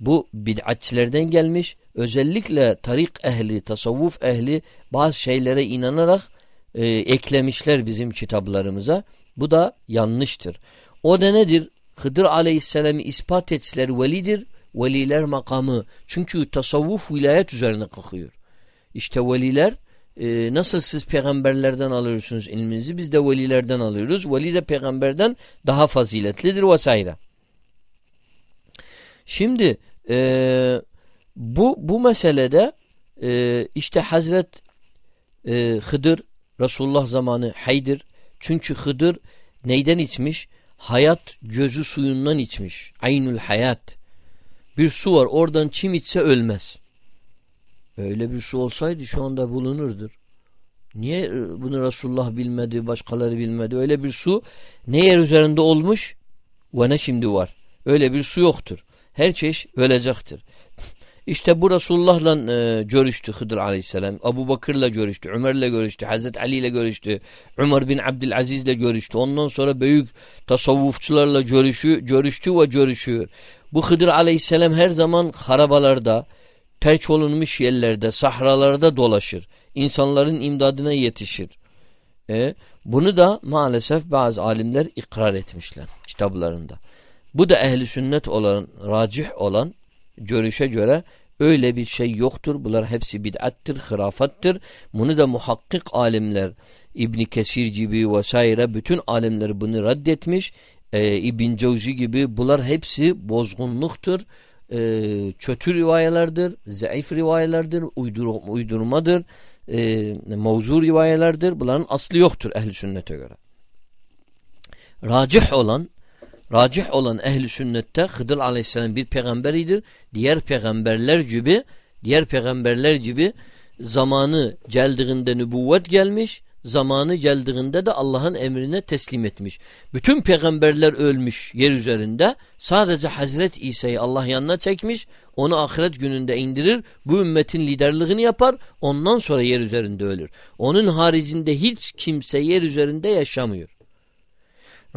Bu bid'atçilerden gelmiş. Özellikle tarik ehli, tasavvuf ehli bazı şeylere inanarak e, eklemişler bizim kitaplarımıza. Bu da yanlıştır. O da nedir? Hıdır aleyhisselamı ispat etseler velidir. Veliler makamı. Çünkü tasavvuf vilayet üzerine kalkıyor. İşte veliler e, nasıl siz peygamberlerden alıyorsunuz ilminizi biz de velilerden alıyoruz. Veli de peygamberden daha faziletlidir vesaire. Şimdi e, bu bu meselede e, işte Hazret e, Hıdır Resulullah zamanı haydir. Çünkü Hıdır neyden içmiş? Hayat gözü suyundan içmiş. Aynül hayat. Bir su var oradan kim içse ölmez. Öyle bir su olsaydı şu anda bulunurdur. Niye e, bunu Resulullah bilmedi, başkaları bilmedi? Öyle bir su ne yer üzerinde olmuş ve ne şimdi var. Öyle bir su yoktur. Her çeşit ölecektir. İşte bu Resulullah'la e, görüştü Hıdır aleyhisselam. Abu Bakır'la görüştü, Ömer'le görüştü, Hazreti Ali ile görüştü, Ömer bin Abdülaziz'le görüştü. Ondan sonra büyük tasavvufçularla görüşü, görüştü ve görüşüyor. Bu Hıdır aleyhisselam her zaman harabalarda, terk olunmuş yerlerde, sahralarda dolaşır. İnsanların imdadına yetişir. E, bunu da maalesef bazı alimler ikrar etmişler kitaplarında. Bu da ehli sünnet olan, racih olan görüşe göre öyle bir şey yoktur. Bunlar hepsi bid'attir, hırafattır. Bunu da muhakkik alimler İbn Kesir gibi vesaire bütün alimler bunu reddetmiş. Ee, İbn Cevzi gibi bunlar hepsi bozgunluktur. Ee, kötü rivayelerdir, zayıf rivayelerdir, uydur uydurmadır, e, mevzu rivayelerdir. Bunların aslı yoktur ehli sünnete göre. Racih olan Racih olan ehli sünnette Hıdır aleyhisselam bir peygamberidir. Diğer peygamberler gibi diğer peygamberler gibi zamanı geldiğinde nübüvvet gelmiş, zamanı geldiğinde de Allah'ın emrine teslim etmiş. Bütün peygamberler ölmüş yer üzerinde. Sadece Hazret İsa'yı Allah yanına çekmiş. Onu ahiret gününde indirir. Bu ümmetin liderliğini yapar. Ondan sonra yer üzerinde ölür. Onun haricinde hiç kimse yer üzerinde yaşamıyor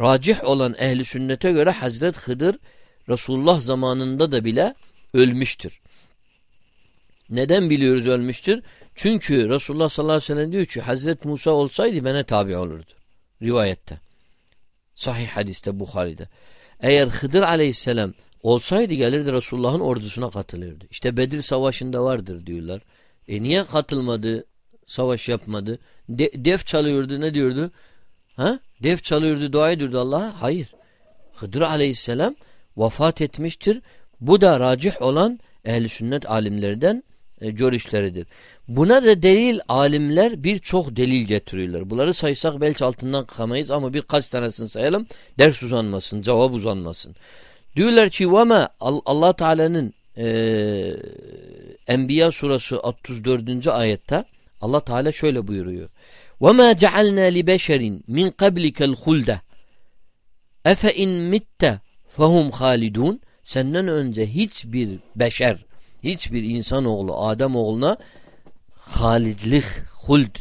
racih olan ehli sünnete göre Hazret Hıdır Resulullah zamanında da bile ölmüştür. Neden biliyoruz ölmüştür? Çünkü Resulullah sallallahu aleyhi ve sellem diyor ki Hazret Musa olsaydı bana tabi olurdu. Rivayette. Sahih hadiste Bukhari'de. Eğer Hıdır aleyhisselam olsaydı gelirdi Resulullah'ın ordusuna katılırdı. İşte Bedir savaşında vardır diyorlar. E niye katılmadı? Savaş yapmadı. De, def çalıyordu ne diyordu? Ha? Def çalıyordu, dua ediyordu Allah'a. Hayır. Hıdır aleyhisselam vefat etmiştir. Bu da racih olan ehli sünnet alimlerden e, görüşleridir. Buna da delil alimler birçok delil getiriyorlar. Bunları saysak belki altından kalkamayız ama birkaç tanesini sayalım. Ders uzanmasın, cevap uzanmasın. Diyorlar ki وَمَا Allah Teala'nın e, Enbiya surası 34. ayette Allah Teala şöyle buyuruyor. وَمَا جَعَلْنَا لِبَشَرٍ مِنْ قَبْلِكَ الْخُلْدَ اَفَاِنْ مِتَّ فَهُمْ خَالِدُونَ Senden önce hiçbir beşer, hiçbir insanoğlu, Adem oğluna halidlik, huld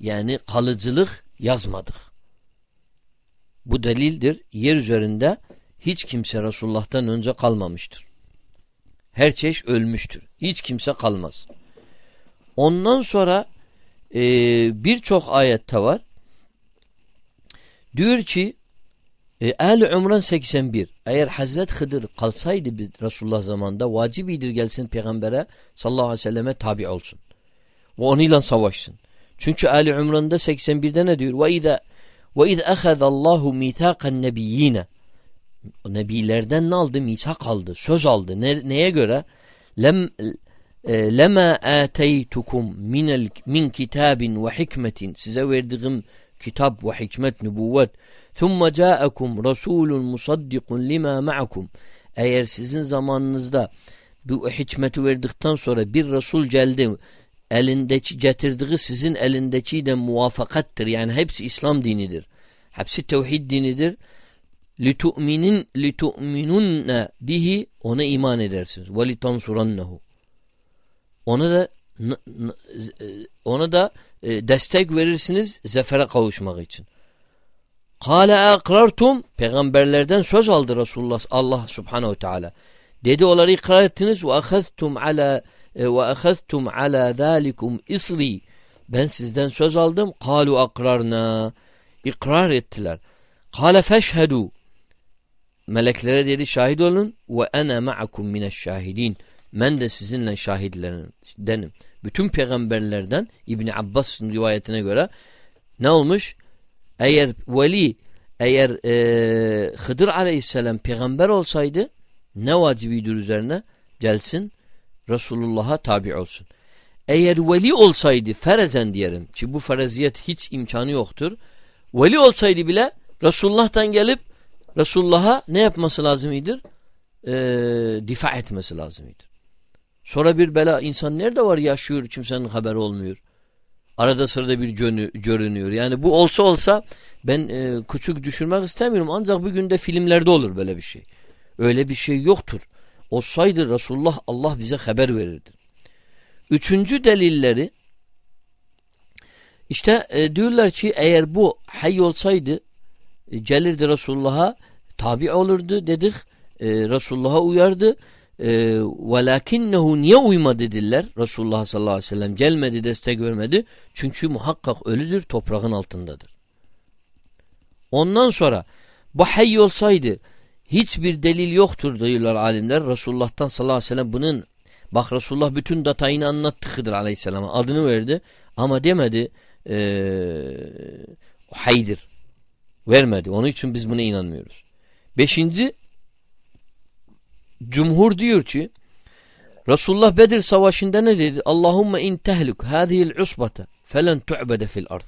yani kalıcılık yazmadık. Bu delildir. Yer üzerinde hiç kimse Resulullah'tan önce kalmamıştır. Her çeşit ölmüştür. Hiç kimse kalmaz. Ondan sonra e, birçok ayette var. Diyor ki e, Ehl-i Umran 81 eğer Hazret Hıdır kalsaydı bir Resulullah zamanında vacibidir gelsin peygambere sallallahu aleyhi ve selleme tabi olsun. Ve onunla savaşsın. Çünkü Ali Umran'da 81'de ne diyor? Ve izâ ve iz ehezallahu mithaqan nebiyyine Nebilerden ne aldı? Misak aldı. Söz aldı. Ne, neye göre? Lem lema ateytukum minel min kitabin ve hikmetin size verdiğim kitap ve hikmet nübüvvet thumma ca'akum rasulun musaddikun lima ma'akum eğer sizin zamanınızda bu hikmeti verdikten sonra bir Resul geldi elindeki getirdiği sizin elindeki de muvafakattır. Yani hepsi İslam dinidir. Hepsi tevhid dinidir. لِتُؤْمِنُنَّ لِتُؤْمِنُنَّ bihi ona iman edersiniz. وَلِتَنْصُرَنَّهُ ona da ona da e, destek verirsiniz zefere kavuşmak için. Kale akrartum peygamberlerden söz aldı Resulullah Allah Subhanahu Teala. Dedi onları ikrar ettiniz ve ahaztum ala e, ve ahaztum ala zalikum isri. Ben sizden söz aldım. Kalu akrarna. İkrar ettiler. Kale feşhedu. Meleklere dedi şahit olun ve ene ma'akum mineşşahidin. Ben de sizinle şahitlerdenim. Bütün peygamberlerden İbni Abbas'ın rivayetine göre ne olmuş? Eğer veli eğer e, Hıdır aleyhisselam peygamber olsaydı ne vacibidir üzerine? Gelsin Resulullah'a tabi olsun. Eğer veli olsaydı ferezen diyelim ki bu fereziyet hiç imkanı yoktur. Veli olsaydı bile Resulullah'tan gelip Resulullah'a ne yapması lazımdır? Ee, difa etmesi lazımdır. Sonra bir bela insan nerede var yaşıyor kimsenin haberi olmuyor. Arada sırada bir görünüyor. Yani bu olsa olsa ben e, küçük düşürmek istemiyorum ancak bir günde filmlerde olur böyle bir şey. Öyle bir şey yoktur. Olsaydı Resulullah Allah bize haber verirdi. Üçüncü delilleri işte e, diyorlar ki eğer bu hay olsaydı e, gelirdi Resulullah'a tabi olurdu dedik. E, Resulullah'a uyardı. E, velakinnehu niye uymadı dediler Resulullah sallallahu aleyhi ve sellem gelmedi destek vermedi. Çünkü muhakkak ölüdür toprağın altındadır. Ondan sonra bu hay olsaydı hiçbir delil yoktur diyorlar alimler. Resulullah'tan sallallahu aleyhi ve sellem bunun bak Resulullah bütün detayını anlattı Hıdır aleyhisselama adını verdi ama demedi ee, haydir. Vermedi. Onun için biz buna inanmıyoruz. Beşinci Cumhur diyor ki Resulullah Bedir Savaşı'nda ne dedi? Allahumme in tehluk hadihil usbata felen tu'bede fil ard.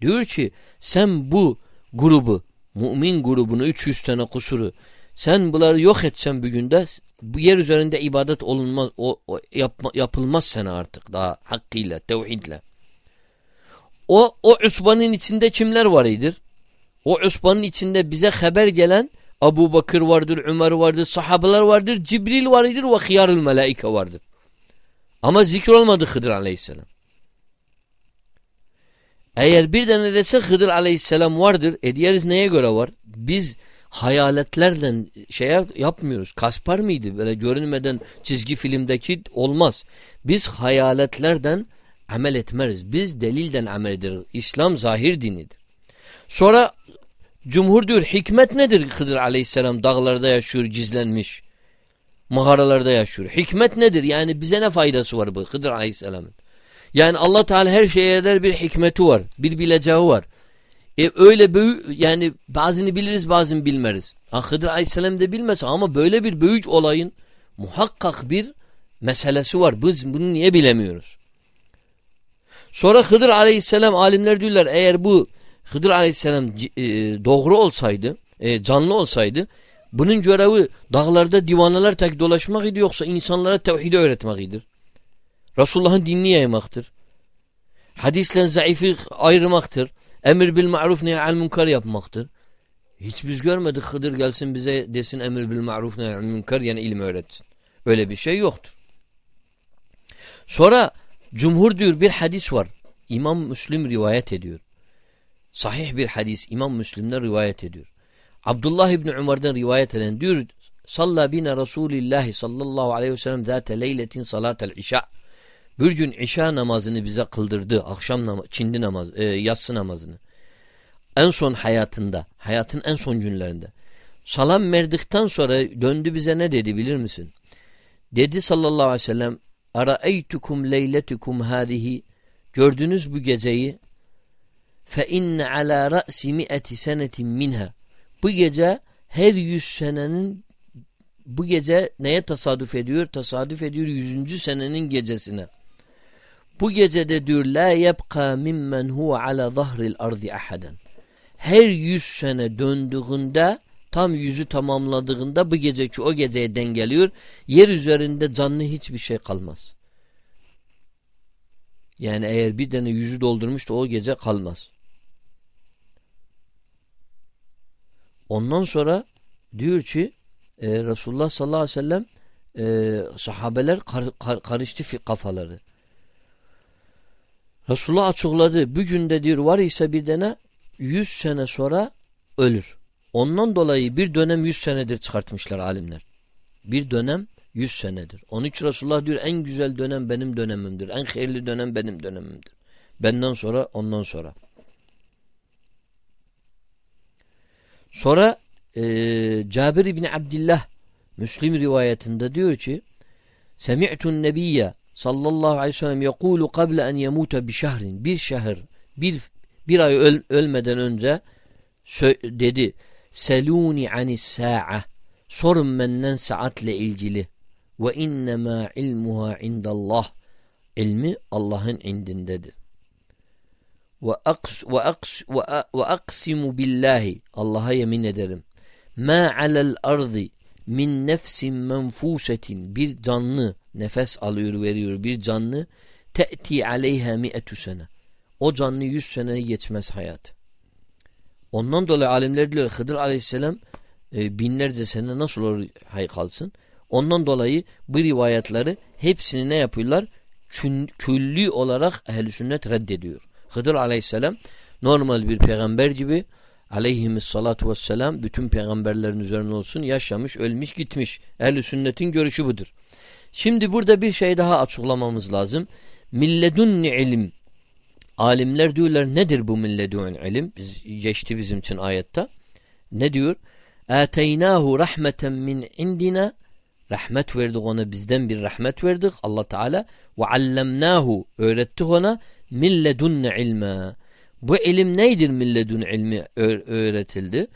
Diyor ki sen bu grubu mümin grubunu 300 tane kusuru sen bunları yok etsen bir günde bu yer üzerinde ibadet olunmaz o, o yapma, yapılmaz sana artık daha hakkıyla tevhidle. O o usbanın içinde kimler var idir? O usbanın içinde bize haber gelen Abu Bakır vardır, Ömer vardır, sahabeler vardır, Cibril vardır ve hıyarül melaike vardır. Ama zikr olmadı Hıdır aleyhisselam. Eğer bir tane dese Hıdır aleyhisselam vardır, e neye göre var? Biz hayaletlerden şey yapmıyoruz. Kaspar mıydı? Böyle görünmeden çizgi filmdeki olmaz. Biz hayaletlerden amel etmeriz. Biz delilden amel ederiz. İslam zahir dinidir. Sonra cumhur diyor hikmet nedir Hıdır aleyhisselam dağlarda yaşıyor gizlenmiş. Mağaralarda yaşıyor. Hikmet nedir? Yani bize ne faydası var bu Hıdır aleyhisselamın? Yani Allah Teala her şeye bir hikmeti var. Bir bileceği var. E öyle büyük yani bazını biliriz bazını bilmeriz. Ha, Hıdır aleyhisselam da bilmez ama böyle bir büyük olayın muhakkak bir meselesi var. Biz bunu niye bilemiyoruz? Sonra Hıdır aleyhisselam alimler diyorlar eğer bu Hıdır aleyhisselam e, doğru olsaydı, e, canlı olsaydı bunun görevi dağlarda divaneler tek dolaşmak idi yoksa insanlara tevhidi öğretmek idir. Resulullah'ın dinini yaymaktır. Hadisle zayıfı ayırmaktır. Emir bil ma'ruf nehal münker yapmaktır. Hiç biz görmedik Hıdır gelsin bize desin emir bil ma'ruf nehal münker yani ilim öğretsin. Öyle bir şey yoktur. Sonra Cumhur diyor bir hadis var. İmam Müslim rivayet ediyor. Sahih bir hadis İmam Müslim'den rivayet ediyor. Abdullah İbni Umar'dan rivayet eden diyor Salla bine Resulillah sallallahu aleyhi ve sellem zâte leyletin salatel işa. Bir gün işa namazını bize kıldırdı. Akşam namaz, çindi namaz, e, yatsı namazını. En son hayatında, hayatın en son günlerinde. Salam verdikten sonra döndü bize ne dedi bilir misin? Dedi sallallahu aleyhi ve sellem Araeytukum leyletukum hadihi Gördünüz bu geceyi inne ala ra'si mi'ati senetin minha Bu gece her yüz senenin bu gece neye tasadüf ediyor? Tasadüf ediyor yüzüncü senenin gecesine. Bu gecede diyor la yebqa mimmen huve ala zahril ardi ahaden. Her yüz sene döndüğünde tam yüzü tamamladığında bu geceki o geceye dengeliyor. Yer üzerinde canlı hiçbir şey kalmaz. Yani eğer bir tane yüzü doldurmuşsa o gece kalmaz. Ondan sonra diyor ki e, Resulullah sallallahu aleyhi ve sellem e, sahabeler kar, kar, karıştı kafaları. Resulullah açıkladı. Bugün de diyor var ise bir tane yüz sene sonra ölür. Ondan dolayı bir dönem yüz senedir çıkartmışlar alimler. Bir dönem yüz senedir. Onun için Resulullah diyor en güzel dönem benim dönemimdir. En hayırlı dönem benim dönemimdir. Benden sonra ondan sonra. Sonra e, Cabir İbni Abdillah Müslim rivayetinde diyor ki Semi'tun nebiyye sallallahu aleyhi ve sellem yekulu kable en yemute bi şehrin. Bir şehir bir, bir ay öl, ölmeden önce dedi seluni anis sa'a sorun benden saatle ilgili. Ve innema ilmuha indallah. İlmi Allah'ın indindedir ve aks ve aks ve aksimu billahi. Allah'a yemin ederim. Ma alel ardı min nefsin menfusetin. Bir canlı nefes alıyor veriyor. Bir canlı te'ti aleyha mi'etü sene. O canlı yüz sene geçmez hayat. Ondan dolayı alimler diyor Hıdır aleyhisselam e, binlerce sene nasıl olur hay kalsın? Ondan dolayı bu rivayetleri hepsini ne yapıyorlar? Külli olarak ehl sünnet reddediyor Hıdır aleyhisselam normal bir peygamber gibi aleyhissalatu vesselam bütün peygamberlerin üzerine olsun yaşamış, ölmüş, gitmiş. Ehl-i sünnetin görüşü budur. Şimdi burada bir şey daha açıklamamız lazım. Milledun ilim. Alimler diyorlar nedir bu milledun ilim? Biz, geçti bizim için ayette. Ne diyor? Ateynahu rahmeten min indina rahmet verdik ona bizden bir rahmet verdik Allah Teala ve allemnahu öğrettik ona milledunne ilme bu ilim neydir milledun ilmi öğretildi?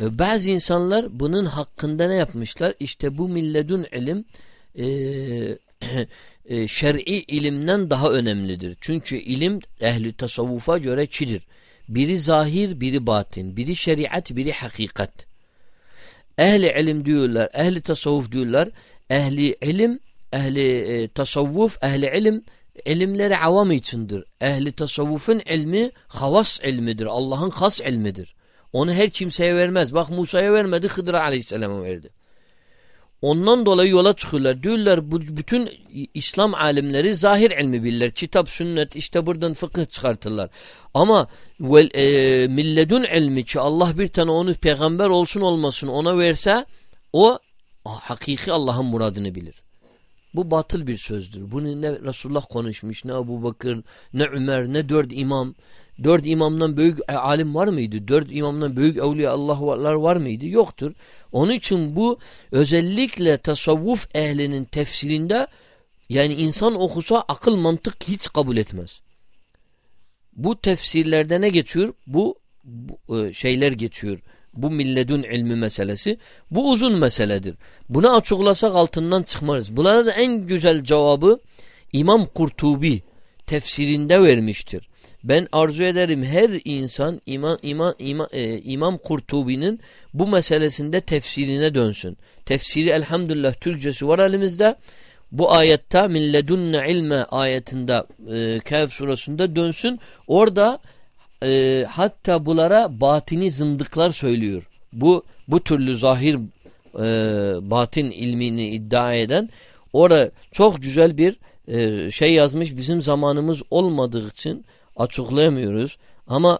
E, bazı insanlar bunun hakkında ne yapmışlar? İşte bu milledun ilim e, e, şer'i ilimden daha önemlidir. Çünkü ilim ehli tasavvufa göre çidir. Biri zahir, biri batin. Biri şeriat, biri hakikat. Ehli ilim diyorlar, ehli tasavvuf diyorlar. Ehli ilim, ehli e, tasavvuf, ehli ilim ilimleri avam içindir. Ehli tasavvufun ilmi havas ilmidir. Allah'ın has ilmidir. Onu her kimseye vermez. Bak Musa'ya vermedi, Hıdır'a aleyhisselama verdi. Ondan dolayı yola çıkıyorlar. Diyorlar bu bütün İslam alimleri zahir ilmi bilirler. Kitap, sünnet işte buradan fıkıh çıkartırlar. Ama vel, e, milledun ilmi ki Allah bir tane onu peygamber olsun olmasın ona verse o hakiki Allah'ın muradını bilir. Bu batıl bir sözdür. Bunu ne Resulullah konuşmuş, ne Ebu Bakır, ne Ömer, ne dört imam. Dört imamdan büyük e, alim var mıydı? Dört imamdan büyük evliya Allah'lar var mıydı? Yoktur. Onun için bu özellikle tasavvuf ehlinin tefsirinde yani insan okusa akıl mantık hiç kabul etmez. Bu tefsirlerde ne geçiyor? Bu, bu e, şeyler geçiyor. Bu milledun ilmi meselesi. Bu uzun meseledir. Bunu açıklasak altından çıkmarız. Bunlara da en güzel cevabı İmam Kurtubi tefsirinde vermiştir. Ben arzu ederim her insan İmam, İmam, İmam, e, İmam Kurtubi'nin bu meselesinde tefsirine dönsün. Tefsiri elhamdülillah Türkçesi var elimizde. Bu ayette milledunne ilme ayetinde e, Kehf surasında dönsün. Orada e, hatta bulara batini zındıklar söylüyor. Bu bu türlü zahir e, batin ilmini iddia eden orada çok güzel bir e, şey yazmış. Bizim zamanımız olmadığı için açıklayamıyoruz. Ama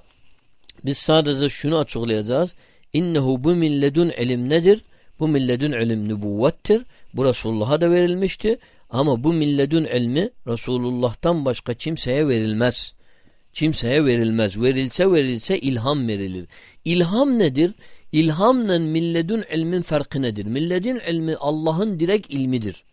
biz sadece şunu açıklayacağız. İnnehu bu milledun ilim nedir? Bu milledun ilim nübüvvettir. Bu Resulullah'a da verilmişti. Ama bu milledun ilmi Resulullah'tan başka kimseye verilmez. Kimseye verilmez. Verilse verilse ilham verilir. İlham nedir? İlhamla milledun ilmin farkı nedir? Milledun ilmi Allah'ın direkt ilmidir.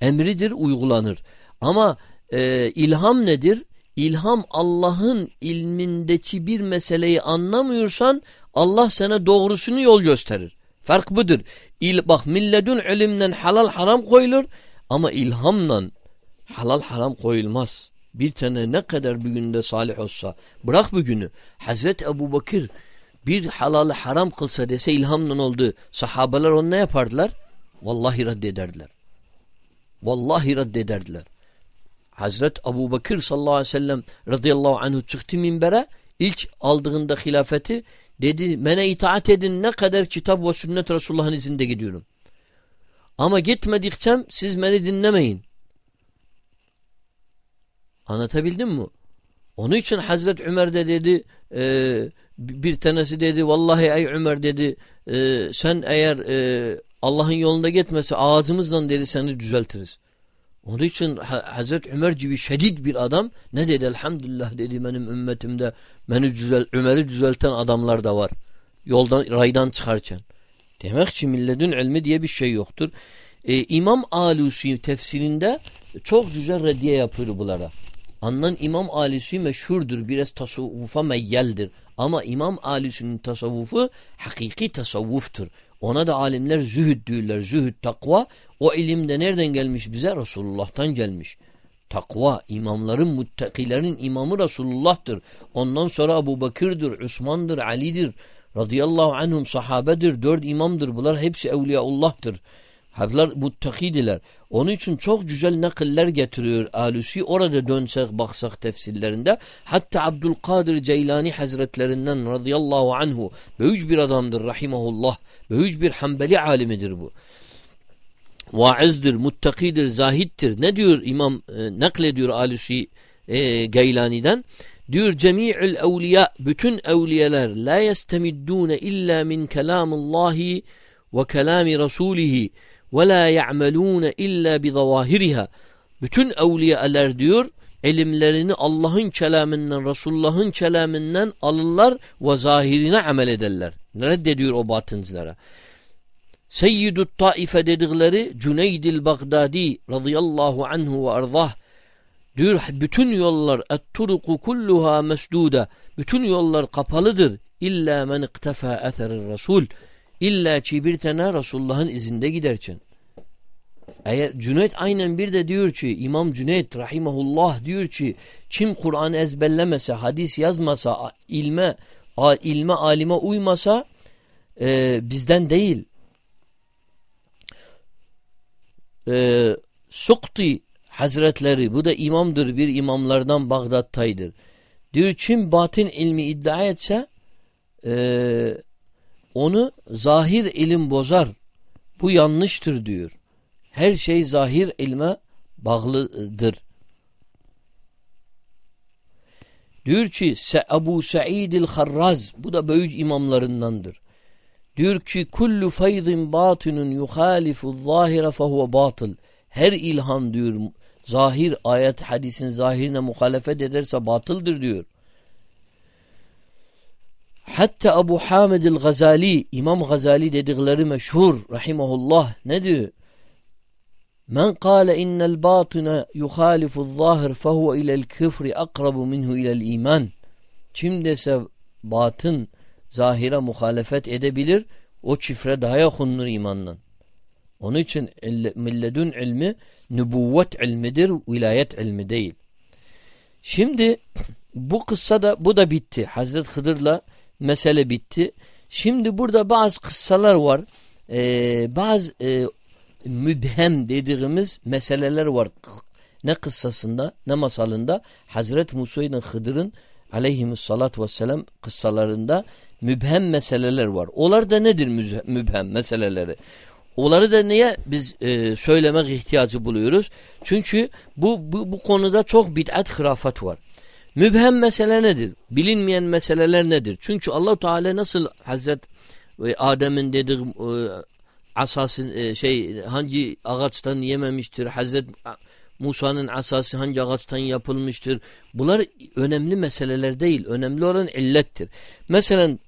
Emridir, uygulanır. Ama e, ilham nedir? İlham Allah'ın ilmindeki bir meseleyi anlamıyorsan Allah sana doğrusunu yol gösterir. Fark budur. İl, bak milledun ilimden halal haram koyulur ama ilhamla halal haram koyulmaz. Bir tane ne kadar bir günde salih olsa bırak bu günü. Hazreti Ebu Bakır bir halalı haram kılsa dese ilhamla oldu. Sahabeler onu ne yapardılar? Vallahi reddederdiler. Vallahi reddederdiler. Hazret Ebu Bakır sallallahu aleyhi ve sellem radıyallahu anhu çıktı minbere ilk aldığında hilafeti dedi mene itaat edin ne kadar kitap ve sünnet Resulullah'ın izinde gidiyorum. Ama gitmediksem siz beni dinlemeyin. Anlatabildim mi? Onun için Hazreti Ömer de dedi e, bir tanesi dedi vallahi ey Ömer dedi e, sen eğer e, Allah'ın yolunda gitmese ağzımızla deri seni düzeltiriz. Onun için Hazreti Ömer gibi şedid bir adam ne dedi? Elhamdülillah dedi benim ümmetimde beni düzel, Ömer'i düzelten adamlar da var. Yoldan, raydan çıkarken. Demek ki milledün ilmi diye bir şey yoktur. Ee, İmam Alusi tefsirinde çok güzel reddiye yapıyor bunlara. Anlan İmam Alusi meşhurdur. Biraz tasavvufa meyyeldir. Ama İmam Alusi'nin tasavvufu hakiki tasavvuftur. Ona da alimler zühd diyorlar. Zühd takva. O ilim de nereden gelmiş bize? Resulullah'tan gelmiş. Takva imamların, muttakilerin imamı Resulullah'tır. Ondan sonra Abu Bakır'dır, Osman'dır, Ali'dir. Radıyallahu anhum sahabedir. Dört imamdır. Bunlar hepsi Evliyaullah'tır. Bunlar muttakidiler. Onun için çok güzel nakiller getiriyor Alusi. Orada dönsek baksak tefsirlerinde. Hatta Abdülkadir Ceylani Hazretlerinden radıyallahu anhu. Büyük bir adamdır rahimahullah. Büyük bir Hanbeli alimidir bu. Vaizdir, muttakidir, zahittir. Ne diyor İmam e, naklediyor Alusi e, Geylani'den? Diyor cemi'ül evliya bütün evliyeler la yestemiddune illa min kelamullahi ve kelami rasulihi ve la ya'melûne illa bi zavahiriha. Bütün evliyalar diyor ilimlerini Allah'ın kelamından, Resulullah'ın kelamından alırlar ve zahirine amel ederler. Reddediyor o batıncılara. Seyyidut Taife dedikleri Cüneydil Bagdadi radıyallahu anhu ve arzah diyor bütün yollar et-turuku kulluha mesduda bütün yollar kapalıdır illa men iktefa etherir rasul illa ki bir tane Resulullah'ın izinde giderken eğer Cüneyt aynen bir de diyor ki İmam Cüneyt rahimahullah diyor ki kim Kur'an ezberlemese, hadis yazmasa, ilme ilme alime uymasa e, bizden değil. E, Sukti Hazretleri bu da imamdır bir imamlardan Bağdat'taydır. Diyor kim batın ilmi iddia etse e, onu zahir ilim bozar. Bu yanlıştır diyor. Her şey zahir ilme bağlıdır. Diyor ki Ebu Sa'idil Harraz bu da büyük imamlarındandır. Diyor ki kullu faydin batinun yuhalifu zahire fehuve batıl. Her ilham diyor zahir ayet hadisin zahirine muhalefet ederse batıldır diyor. Hatta Ebu Hamid el-Gazali İmam Gazali dedikleri meşhur rahimahullah ne diyor? Men kâle innel batine yuhalifu zahir fehuve ilel küfri akrabu minhu ilel iman. Kim dese batın zahire muhalefet edebilir o çifre daha yakındır imandan. Onun için milledün ilmi nübüvvet ilmidir, vilayet ilmi değil. Şimdi bu kıssada bu da bitti. Hazreti Hıdır'la mesele bitti. Şimdi burada bazı kıssalar var. Ee, bazı e, mübhem dediğimiz meseleler var. Ne kıssasında ne masalında Hazreti Musa ile Hıdır'ın aleyhimussalatü vesselam kıssalarında mübhem meseleler var. Onlar da nedir mübhem meseleleri? Onları da niye biz e, söylemek ihtiyacı buluyoruz? Çünkü bu, bu, bu konuda çok bid'at hırafat var. Mübhem mesele nedir? Bilinmeyen meseleler nedir? Çünkü allah Teala nasıl Hazret e, Adem'in dediği e, asası e, şey hangi ağaçtan yememiştir? Hazret Musa'nın asası hangi ağaçtan yapılmıştır? Bunlar önemli meseleler değil. Önemli olan illettir. Mesela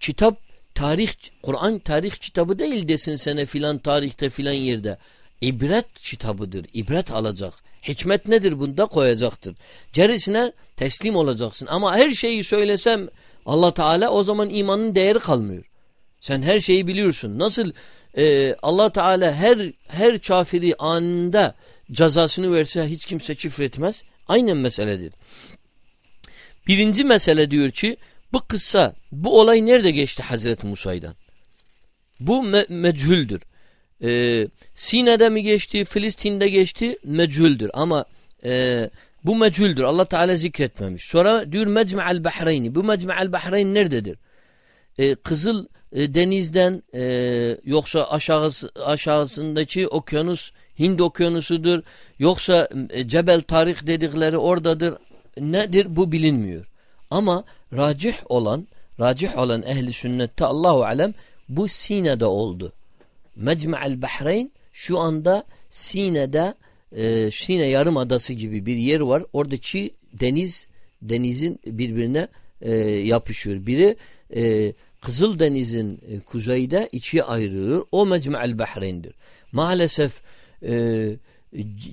kitap tarih Kur'an tarih kitabı değil desin sene filan tarihte filan yerde. İbret kitabıdır. İbret alacak. Hikmet nedir bunda koyacaktır. Gerisine teslim olacaksın. Ama her şeyi söylesem Allah Teala o zaman imanın değeri kalmıyor. Sen her şeyi biliyorsun. Nasıl e, Allah Teala her her kafiri anında cezasını verse hiç kimse küfretmez. Aynen meseledir. Birinci mesele diyor ki bu kıssa, bu olay nerede geçti Hazreti Musa'dan? Bu me mechüldür. Ee, Sine'de mi geçti, Filistin'de geçti mechüldür. Ama e, bu mechüldür. Allah Teala zikretmemiş. Sonra diyor Mecme'el Bahreyni. Bu Mecme'el Bahreyn nerededir? Ee, Kızıl e, denizden e, yoksa aşağısı, aşağısındaki okyanus Hind okyanusudur. Yoksa e, Cebel Tarih dedikleri oradadır. Nedir bu bilinmiyor. Ama racih olan racih olan ehli sünnette Allahu alem bu Sine'de oldu. Mecmu'el Bahreyn şu anda Sine'de e, Sine yarım adası gibi bir yer var. Oradaki deniz denizin birbirine e, yapışıyor. Biri e, Kızıl Deniz'in e, kuzeyde ikiye ayrılıyor. O Mecmu'el Bahreyn'dir. Maalesef e,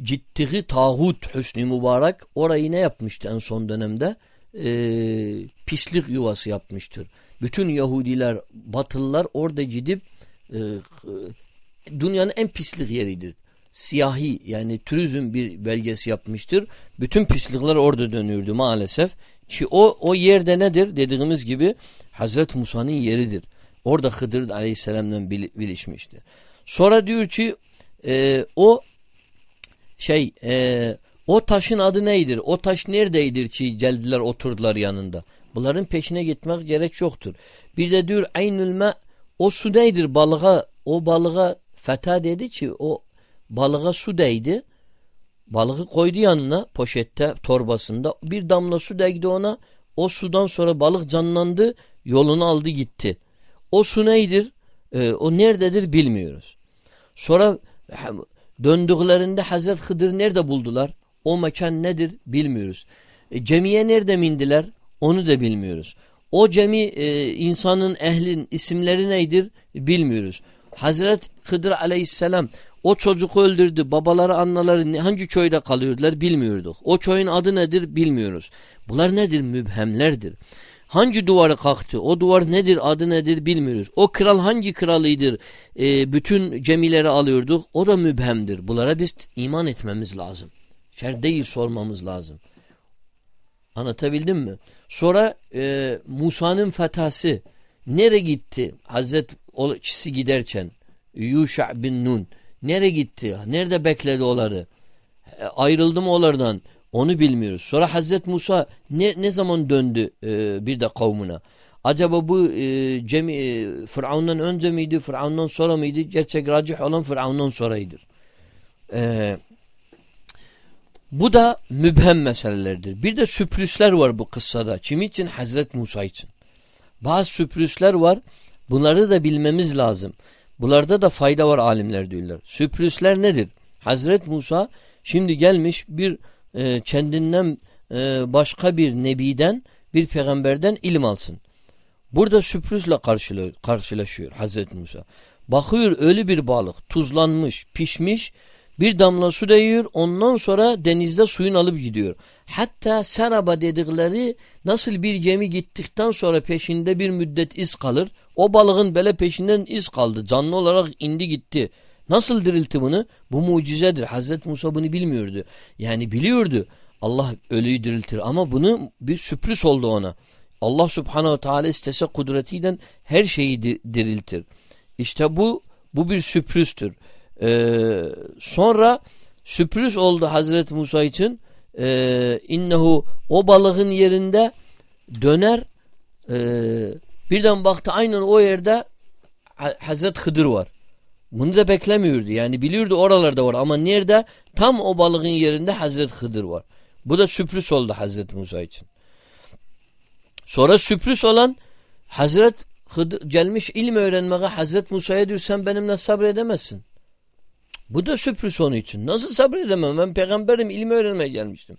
ciddiği tağut Hüsnü Mübarek orayı ne yapmıştı en son dönemde? E, pislik yuvası yapmıştır. Bütün Yahudiler, Batılılar orada gidip e, dünyanın en pislik yeridir. Siyahi yani turizm bir belgesi yapmıştır. Bütün pislikler orada dönüyordu maalesef. Ki o, o yerde nedir? Dediğimiz gibi Hazreti Musa'nın yeridir. Orada Hıdır aleyhisselamla bilişmişti. Sonra diyor ki e, o şey e, o taşın adı neydir? O taş neredeydir ki geldiler oturdular yanında? Bunların peşine gitmek gerek yoktur. Bir de diyor aynül o su neydir balığa o balığa feta dedi ki o balığa su değdi. Balığı koydu yanına poşette torbasında bir damla su değdi ona o sudan sonra balık canlandı yolunu aldı gitti. O su neydir? Ee, o nerededir bilmiyoruz. Sonra döndüklerinde Hazret Hıdır nerede buldular? O mekan nedir bilmiyoruz. E, cemiye nerede mindiler? Onu da bilmiyoruz. O cemi e, insanın ehlin isimleri neydir bilmiyoruz. Hazret Hıdır aleyhisselam o çocuk öldürdü. Babaları anneleri hangi köyde kalıyordular bilmiyorduk. O köyün adı nedir bilmiyoruz. Bunlar nedir? Mübhemlerdir. Hangi duvarı kalktı? O duvar nedir? Adı nedir? Bilmiyoruz. O kral hangi kralıydır? E, bütün cemileri alıyorduk. O da mübhemdir. Bunlara biz iman etmemiz lazım. Şer değil sormamız lazım. Anlatabildim mi? Sonra e, Musa'nın fethası nere gitti? Hazret o kişi giderken Yuşa bin Nun nere gitti? Nerede bekledi onları? E, ayrıldı mı onlardan? Onu bilmiyoruz. Sonra Hazret Musa ne, ne zaman döndü e, bir de kavmuna? Acaba bu e, cemi, e, Firavun'dan önce miydi, Firavun'dan sonra mıydı? Gerçek racih olan Firavun'dan sonraydır. E, bu da mübhem meselelerdir. Bir de sürprizler var bu kıssada. Kim için? Hazret Musa için. Bazı sürprizler var. Bunları da bilmemiz lazım. Bunlarda da fayda var alimler diyorlar. Sürprizler nedir? Hazret Musa şimdi gelmiş bir e, kendinden e, başka bir nebiden bir peygamberden ilim alsın. Burada sürprizle karşılaşıyor Hazreti Musa. Bakıyor ölü bir balık tuzlanmış pişmiş bir damla su değiyor ondan sonra denizde suyun alıp gidiyor. Hatta Seraba dedikleri nasıl bir gemi gittikten sonra peşinde bir müddet iz kalır. O balığın böyle peşinden iz kaldı. Canlı olarak indi gitti. Nasıl diriltti bunu? Bu mucizedir. Hazreti Musa bunu bilmiyordu. Yani biliyordu. Allah ölüyü diriltir ama bunu bir sürpriz oldu ona. Allah subhanehu teala istese kudretiyle her şeyi diriltir. İşte bu bu bir sürprizdir. Ee, sonra sürpriz oldu Hazreti Musa için. Ee, innehu o balığın yerinde döner e, birden baktı aynen o yerde Hazreti Hıdır var. Bunu da beklemiyordu. Yani biliyordu oralarda var ama nerede? Tam o balığın yerinde Hazreti Hıdır var. Bu da sürpriz oldu Hazreti Musa için. Sonra sürpriz olan Hazret Hıdır gelmiş ilim öğrenmeye Hazreti Musa'ya diyor sen benimle sabredemezsin. Bu da sürpriz onun için. Nasıl sabredemem? Ben peygamberim ilim öğrenmeye gelmiştim.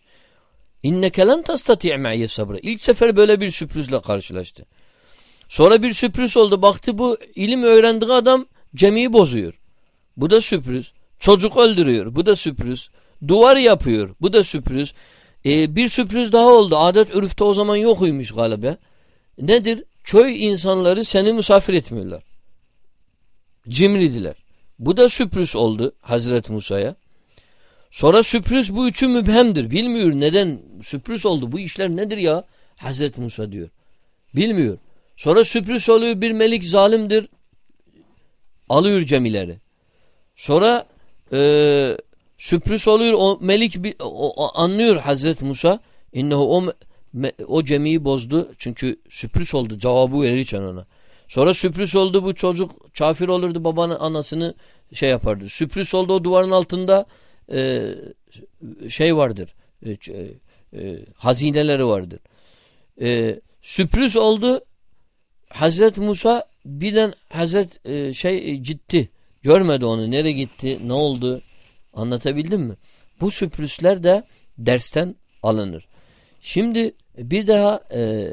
İnneke len tastati' me'ye sabre. İlk sefer böyle bir sürprizle karşılaştı. Sonra bir sürpriz oldu. Baktı bu ilim öğrendiği adam cemiyi bozuyor. Bu da sürpriz. Çocuk öldürüyor. Bu da sürpriz. Duvar yapıyor. Bu da sürpriz. Ee, bir sürpriz daha oldu. Adet ürfte o zaman yokuymuş galiba. Nedir? Köy insanları seni misafir etmiyorlar. Cimridiler. Bu da sürpriz oldu Hazreti Musa'ya. Sonra sürpriz bu üçü mübhemdir. Bilmiyor neden sürpriz oldu. Bu işler nedir ya? Hazreti Musa diyor. Bilmiyor. Sonra sürpriz oluyor bir melik zalimdir. Alıyor cemileri. Sonra e, sürpriz oluyor o melik bir, o, o, anlıyor Hazreti Musa. İnnehu o, me, o cemiyi bozdu. Çünkü sürpriz oldu. Cevabı verirken ona. Sonra sürpriz oldu bu çocuk kafir olurdu babanın anasını şey yapardı. Sürpriz oldu o duvarın altında e, şey vardır. E, e, hazineleri vardır. E, sürpriz oldu Hazret Musa birden Hazret e, şey e, ciddi Görmedi onu. Nereye gitti? Ne oldu? Anlatabildim mi? Bu sürprizler de dersten alınır. Şimdi bir daha e,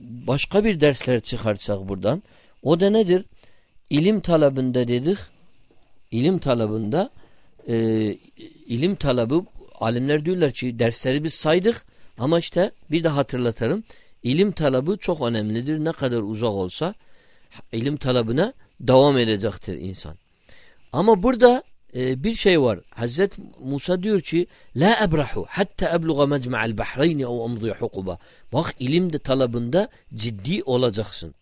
başka bir dersler çıkarsak buradan. O da nedir? İlim talabında dedik. İlim talabında e, ilim talabı alimler diyorlar ki dersleri biz saydık ama işte bir de hatırlatırım. İlim talabı çok önemlidir. Ne kadar uzak olsa ilim talabına devam edecektir insan. Ama burada e, bir şey var. Hazret Musa diyor ki La ebrahu hatta ebluğa mecma'al bahreyni ev amdiye hukuba. Bak ilim de talabında ciddi olacaksın.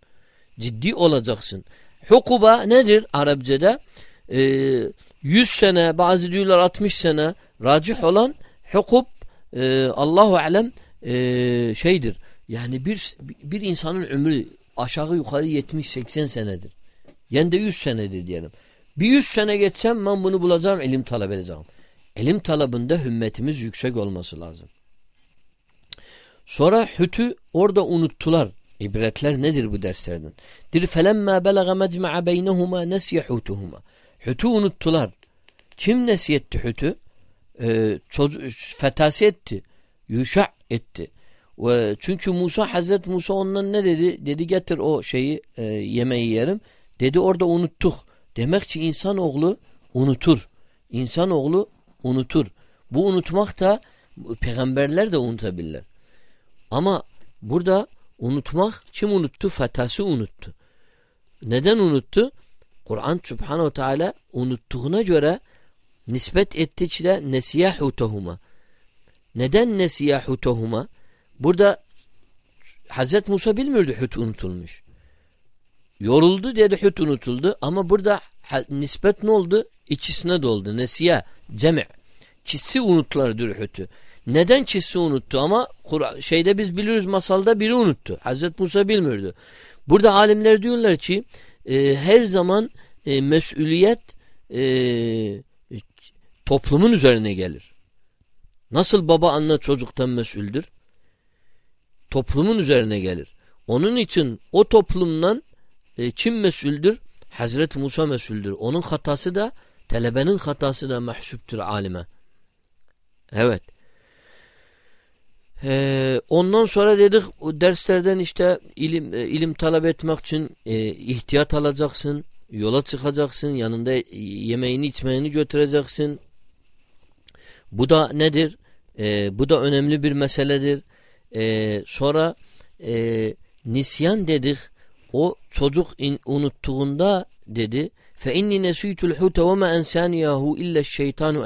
Ciddi olacaksın. Hukuba nedir Arapçada? E, 100 sene bazı diyorlar 60 sene racih olan hukub e, Allahu alem e, şeydir. Yani bir bir insanın ömrü aşağı yukarı 70-80 senedir. Yani de 100 senedir diyelim. Bir 100 sene geçsem ben bunu bulacağım, ilim talep edeceğim. İlim talabında hümmetimiz yüksek olması lazım. Sonra hütü orada unuttular. İbretler nedir bu derslerden? Dir felemma belaga mecma'a beynehuma nesiye hutuhuma. Hütü unuttular. Kim nesiyetti hütü? Ee, fetasi etti. Yuşa etti. Ve çünkü Musa Hazret Musa ondan ne dedi? Dedi getir o şeyi e, yemeği yerim. Dedi orada unuttuk. Demek ki insanoğlu unutur. İnsanoğlu unutur. Bu unutmak da peygamberler de unutabilirler. Ama burada unutmak kim unuttu? Fetası unuttu. Neden unuttu? Kur'an subhanehu teala unuttuğuna göre nispet etti ki de nesiyahutahuma. Neden nesiyahutahuma? Burada Hazret Musa bilmiyordu hüt unutulmuş. Yoruldu dedi hüt unutuldu ama burada nispet ne oldu? İçisine doldu. Nesiye, cemi. Çisi unuttular diyor hütü. Neden çisi unuttu ama şeyde biz biliyoruz masalda biri unuttu. Hazret Musa bilmiyordu. Burada alimler diyorlar ki e, her zaman e, mesuliyet e, toplumun üzerine gelir. Nasıl baba anne çocuktan mesuldür? Toplumun üzerine gelir. Onun için o toplumdan e, kim mesuldür? Hazreti Musa mesuldür. Onun hatası da telebenin hatası da mahsuptur alime. Evet. Ee, ondan sonra dedik derslerden işte ilim e, ilim talep etmek için e, ihtiyat alacaksın, yola çıkacaksın, yanında yemeğini içmeyini götüreceksin. Bu da nedir? E, bu da önemli bir meseledir. E, sonra e, nisyan dedik. O çocuk in, unuttuğunda dedi fe inni nesuytul hute ve ma ensaniyahu illa şeytanu.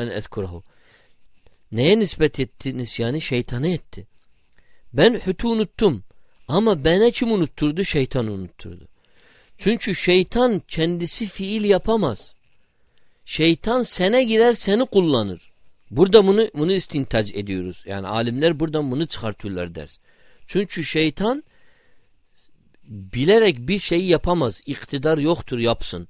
Neye nispet etti nisyanı? Şeytanı etti. Ben hütü unuttum. Ama bana kim unutturdu? Şeytan unutturdu. Çünkü şeytan kendisi fiil yapamaz. Şeytan sene girer seni kullanır. Burada bunu bunu istintac ediyoruz. Yani alimler buradan bunu çıkartıyorlar ders. Çünkü şeytan bilerek bir şeyi yapamaz. İktidar yoktur yapsın.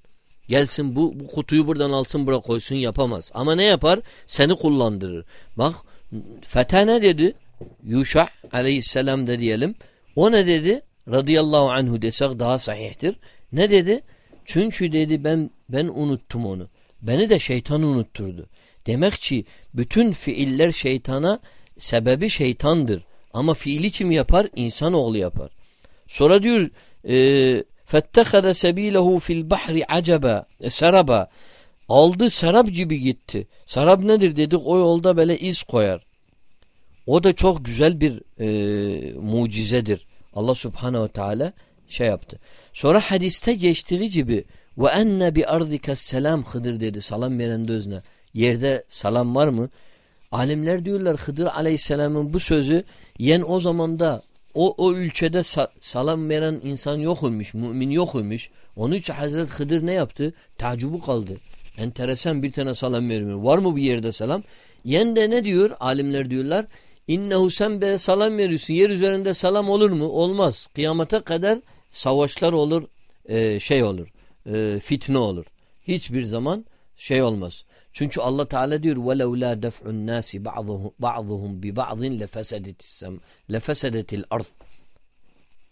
Gelsin bu, bu kutuyu buradan alsın buraya koysun yapamaz. Ama ne yapar? Seni kullandırır. Bak Fetha ne dedi? Yuşa aleyhisselam da diyelim. O ne dedi? Radıyallahu anhu desek daha sahihtir. Ne dedi? Çünkü dedi ben ben unuttum onu. Beni de şeytan unutturdu. Demek ki bütün fiiller şeytana sebebi şeytandır. Ama fiili kim yapar? İnsanoğlu yapar. Sonra diyor فَاتَّخَذَ سَب۪يلَهُ fil الْبَحْرِ عَجَبًا Seraba. Aldı serap gibi gitti. Serap nedir dedik o yolda böyle iz koyar. O da çok güzel bir e, mucizedir. Allah subhanehu ve teala şey yaptı. Sonra hadiste geçtiği gibi ve enne bi ardika selam Hıdır dedi salam veren özne. Yerde salam var mı? Alimler diyorlar Hıdır aleyhisselamın bu sözü yen o zamanda o, o ülkede sa salam veren insan yok imiş, mümin yok imiş. Onun için Hazreti Hıdır ne yaptı? Tacubu kaldı. Enteresan bir tane salam vermiyor. Var mı bir yerde salam? Yen de ne diyor? Alimler diyorlar. İnnehu sen be salam veriyorsun. Yer üzerinde salam olur mu? Olmaz. Kıyamete kadar savaşlar olur, e, şey olur, e, fitne olur. Hiçbir zaman şey olmaz. Çünkü Allah Teala diyor وَلَوْ لَا دَفْعُ النَّاسِ بَعْضُهُمْ بِبَعْضٍ لَفَسَدَتِ الْأَرْضِ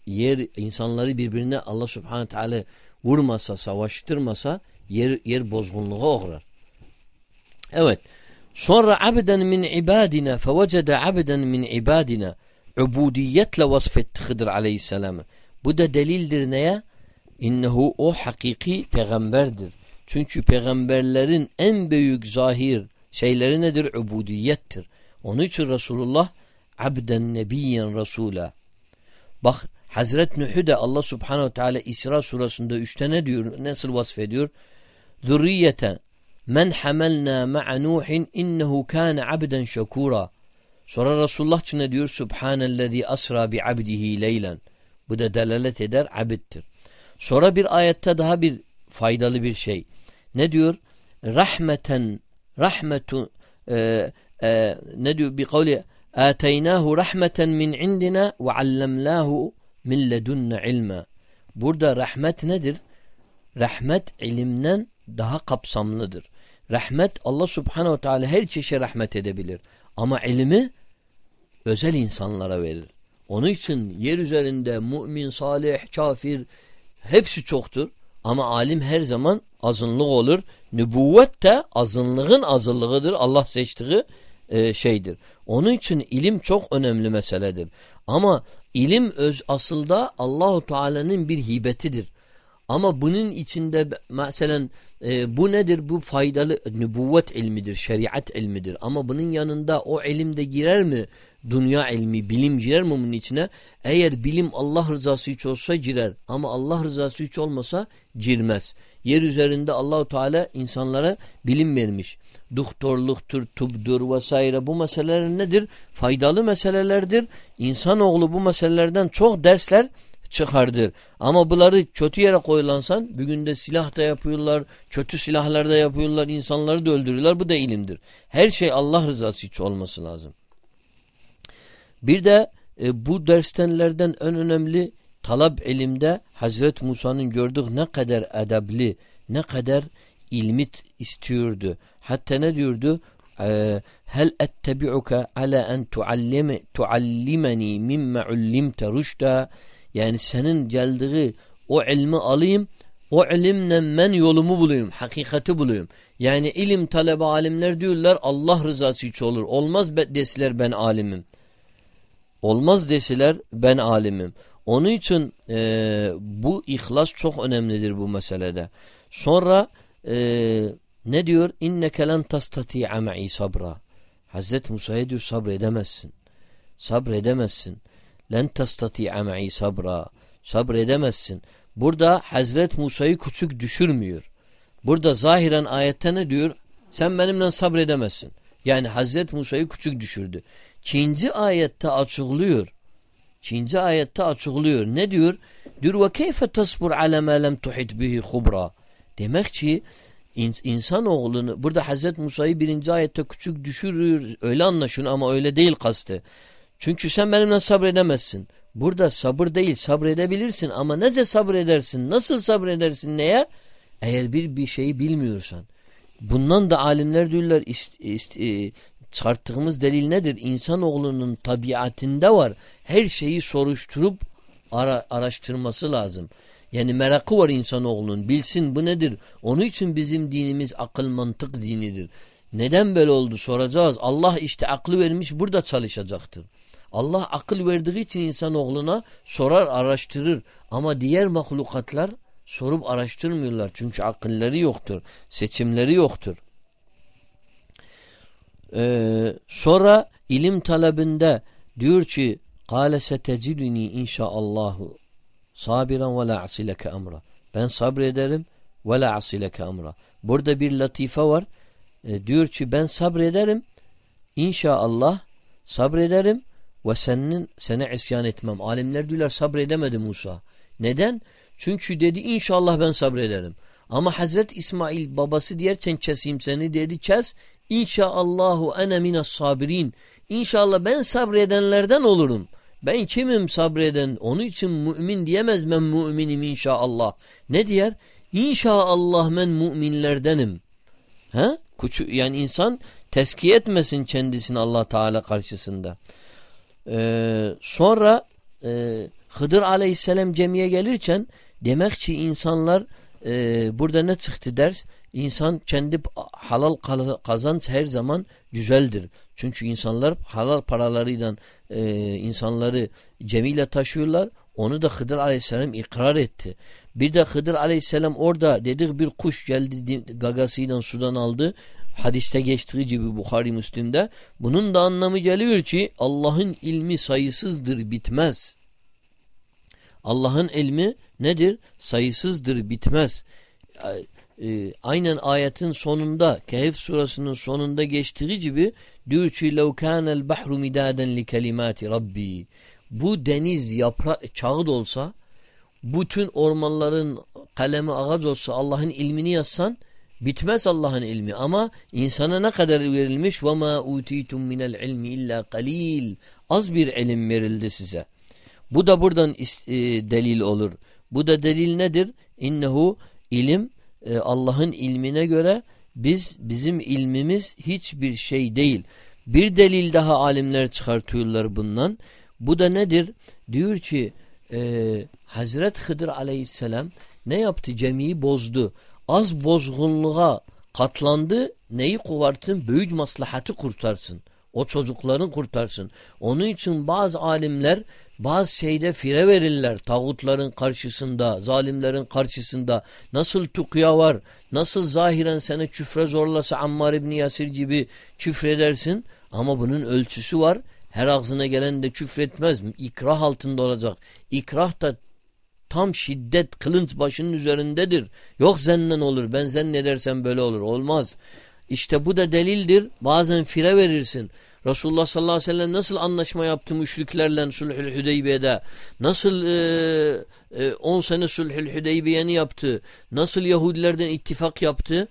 Yer insanları birbirine Allah Subhanahu Teala vurmasa, savaştırmasa Yer, yer bozgunluğa uğrar. Evet. Sonra abden min ibadina fevecede abden min ibadina ubudiyetle vasfetti Hıdır aleyhisselamı. Bu da delildir neye? İnnehu o hakiki peygamberdir. Çünkü peygamberlerin en büyük zahir şeyleri nedir? Ubudiyettir. Onun için Resulullah abden nebiyyen rasula. Bak Hazret Nuh'u da Allah subhanehu teala İsra surasında üçte ne diyor? Nasıl vasfediyor? Zürriyeten men hamelna ma'a Nuhin innehu kâne abden şekûra. Sonra Resulullah ne diyor? Subhanellezi asra bi abdihi leylen. Bu da delalet eder abittir. Sonra bir ayette daha bir faydalı bir şey. Ne diyor? Rahmeten rahmetu e, e, ne diyor? Bir kavli Ateynahu rahmeten min indina ve allemnahu min ledunna ilma. Burada rahmet nedir? Rahmet ilimden daha kapsamlıdır. Rahmet Allah subhanehu ve teala her çeşe rahmet edebilir. Ama ilmi özel insanlara verir. Onun için yer üzerinde mümin, salih, kafir hepsi çoktur. Ama alim her zaman azınlık olur. Nübüvvet de azınlığın azınlığıdır. Allah seçtiği e, şeydir. Onun için ilim çok önemli meseledir. Ama ilim öz asılda Allahu Teala'nın bir hibetidir. Ama bunun içinde mesela e, bu nedir? Bu faydalı nübüvvet ilmidir, şeriat ilmidir. Ama bunun yanında o ilim de girer mi? Dünya ilmi, bilim girer mi bunun içine? Eğer bilim Allah rızası için olsa girer. Ama Allah rızası için olmasa girmez. Yer üzerinde Allahu Teala insanlara bilim vermiş. Doktorluktur, tubdur vesaire bu meseleler nedir? Faydalı meselelerdir. İnsanoğlu bu meselelerden çok dersler çıkardır. Ama bunları kötü yere koyulansan bugün de silah da yapıyorlar, kötü silahlar da yapıyorlar, insanları da öldürüyorlar. Bu da ilimdir. Her şey Allah rızası için olması lazım. Bir de e, bu derstenlerden en önemli talab ilimde Hazret Musa'nın gördük ne kadar edebli, ne kadar ilmit istiyordu. Hatta ne diyordu? E, Hel ettebi'uka ala en tuallime tuallimeni mimme ullimte rüşta yani senin geldiği o ilmi alayım o ilimle ben yolumu bulayım. Hakikati bulayım. Yani ilim talebe alimler diyorlar Allah rızası için olur. Olmaz deseler ben alimim. Olmaz deseler ben alimim. Onun için e, bu ihlas çok önemlidir bu meselede. Sonra e, ne diyor? İnneke len tastati'a ma'i sabra. Hazreti Musa'ya diyor sabredemezsin. Sabredemezsin. Len tastati'a ma'i sabra. Sabredemezsin. Burada Hazret Musa'yı küçük düşürmüyor. Burada zahiren ayette ne diyor? Sen benimle sabredemezsin. Yani Hazret Musa'yı küçük düşürdü. Çinci ayette açıklıyor. Çinci ayette açıklıyor. Ne diyor? Diyor ve keyfe tasbur ala ma lem tuhit bihi khubra. Demek ki insan oğlunu burada Hazret Musa'yı birinci ayette küçük düşürür. Öyle anlaşın ama öyle değil kastı. Çünkü sen benimle sabredemezsin. Burada sabır değil sabredebilirsin ama nece sabredersin? Nasıl sabredersin neye? Eğer bir bir şeyi bilmiyorsan. Bundan da alimler diyorlar ist, ist, e, çıkarttığımız delil nedir? İnsanoğlunun tabiatinde var. Her şeyi soruşturup ara, araştırması lazım. Yani merakı var insanoğlunun. Bilsin bu nedir? Onun için bizim dinimiz akıl mantık dinidir. Neden böyle oldu soracağız. Allah işte aklı vermiş burada çalışacaktır. Allah akıl verdiği için insanoğluna sorar araştırır. Ama diğer mahlukatlar sorup araştırmıyorlar. Çünkü akılları yoktur. Seçimleri yoktur. Ee, sonra ilim talebinde diyor ki Kale seteciduni inşaallahu sabiran ve la asileke emra. Ben sabrederim ve la asileke emra. Burada bir latife var. E, diyor ki ben sabrederim inşallah sabrederim ve senin sana isyan etmem. Alimler diyorlar sabredemedi Musa. Neden? Çünkü dedi inşallah ben sabrederim. Ama Hazret İsmail babası diyerken keseyim seni dedi kes. İnşaallahu ene minas sabirin. İnşallah ben sabredenlerden olurum. Ben kimim sabreden? Onun için mümin diyemez ben müminim inşallah. Ne diyer? İnşallah ben müminlerdenim. Ha? Küçük, yani insan teskiye etmesin kendisini Allah Teala karşısında. Ee, sonra e, Hıdır aleyhisselam cemiye gelirken demek ki insanlar e, burada ne çıktı ders? İnsan kendi halal kazanç her zaman güzeldir. Çünkü insanlar halal paralarıyla e, insanları cemiyle taşıyorlar. Onu da Hıdır aleyhisselam ikrar etti. Bir de Hıdır aleyhisselam orada dedik bir kuş geldi gagasıyla sudan aldı. Hadiste geçtiği gibi Bukhari Müslim'de. Bunun da anlamı geliyor ki Allah'ın ilmi sayısızdır bitmez. Allah'ın ilmi nedir? Sayısızdır bitmez. E, aynen ayetin sonunda Kehf surasının sonunda geçtiği gibi diyor ki لَوْ كَانَ الْبَحْرُ مِدَادًا لِكَلِمَاتِ Rabbi Bu deniz yapra çağıt olsa bütün ormanların kalemi ağaç olsa Allah'ın ilmini yazsan Bitmez Allah'ın ilmi ama insana ne kadar verilmiş ve ma utitum minel ilmi illa qalil. Az bir ilim verildi size. Bu da buradan e, delil olur. Bu da delil nedir? İnnehu ilim e, Allah'ın ilmine göre biz bizim ilmimiz hiçbir şey değil. Bir delil daha alimler çıkartıyorlar bundan. Bu da nedir? Diyor ki e, Hazret Hıdır aleyhisselam ne yaptı? Cemiyi bozdu. Az bozgunluğa katlandı. Neyi kuvartın? Büyük maslahatı kurtarsın. O çocukların kurtarsın. Onun için bazı alimler bazı şeyde fire verirler tağutların karşısında, zalimlerin karşısında. Nasıl tukya var, nasıl zahiren seni küfre zorlasa Ammar İbni Yasir gibi küfredersin. Ama bunun ölçüsü var. Her ağzına gelen de küfretmez. İkrah altında olacak. İkrah da tam şiddet kılınç başının üzerindedir. Yok zennen olur. Ben zannedersem böyle olur. Olmaz. İşte bu da delildir. Bazen fire verirsin. Resulullah sallallahu aleyhi ve sellem nasıl anlaşma yaptı müşriklerle Sulhül Hüdeybiye'de? Nasıl 10 e, e, sene Sulhül Hüdeybiye'ni yaptı? Nasıl Yahudilerden ittifak yaptı?